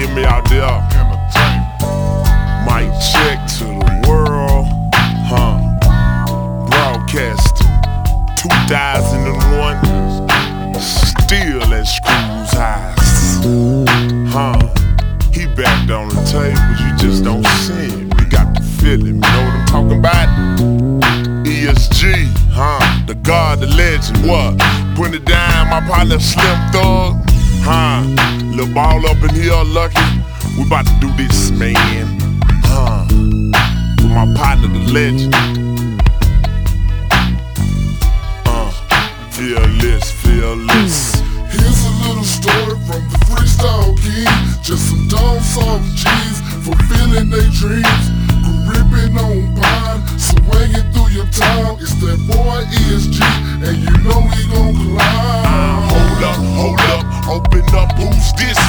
hear me out there? Mic check to the world, huh? Broadcast 2001, still at Screws Highs, huh? He backed on the table, you just don't see him. You got the feeling, you know what I'm talking about? ESG, huh? The God, the legend, what? Put it down, my partner Slim Thug, huh? Little ball up in here, lucky. We about to do this, man. Huh? With my partner, the legend. Uh, fearless, fearless. Here's a little story from the freestyle king. Just some down south G's fulfilling their dreams. Gripping on pine, swinging through your town. It's that boy ESG, and you know he gon' climb. Hold up, hold up, open up. Who's this?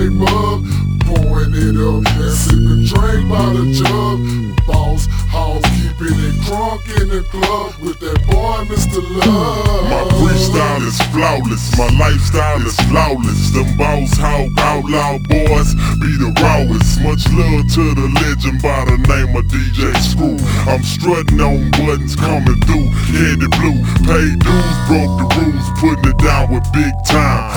They mug, pouring it up and sipping drink by the jug. Boss house keeping it crunk in the club with that boy Mr. Love. My freestyle is flawless, my lifestyle is flawless. Them Boss Hogg outlaw boys be the rawest. Much love to the legend by the name of DJ Screw. I'm strutting on buttons coming through, candy blue. Paid dues, broke the rules, putting it down with big time.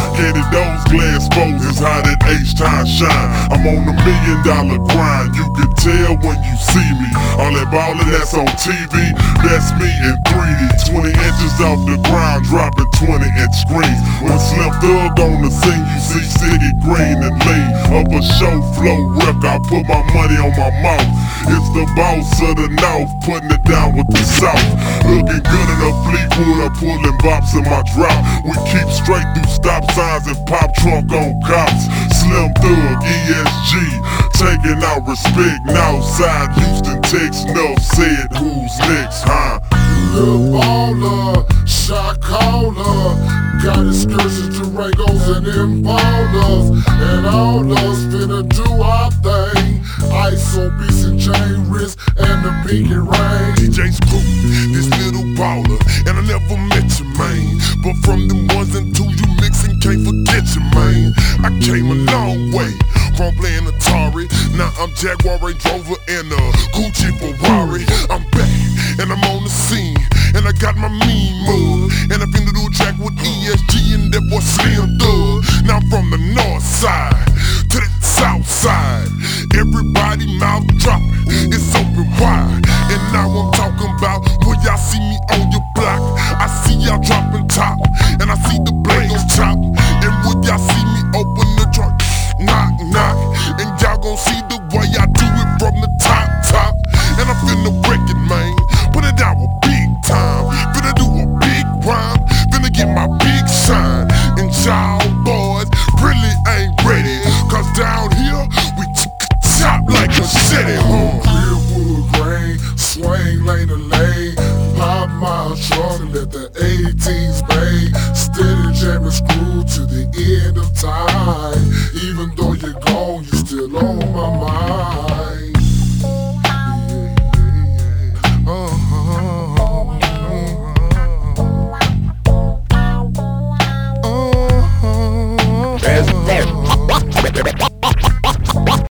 Those glass foes is how that H time shine. I'm on a million dollar grind, you can tell when you see me. All that ballin' that's on TV, that's me in 3D. 20 inches off the ground, dropping 20 inch screens. Thug on the scene, you see City Green and lean. Up a show flow record, I put my money on my mouth. It's the boss of the north, putting it down with the south. Looking good in a Fleetwood, I'm pulling bops in my drop. We keep straight through stop signs and pop trunk on cops. Slim Thug, ESG, taking out respect. Northside Houston, Texas, no said who's next, huh? Lil baller, shot Impalas, and all us finna do our thing. Ice on beats and chain wrist and the pinky ring. DJ Screw, this little baller, and I never met you, man. But from them ones and twos you mixing, can't forget you, man. I came a long way from playing Atari. Now I'm Jaguar Range Rover and a Gucci Ferrari. I'm back and I'm on the scene, and I got my mean mug, side to the south side. Everybody mouth dropping, it's open wide. And now I'm Even though you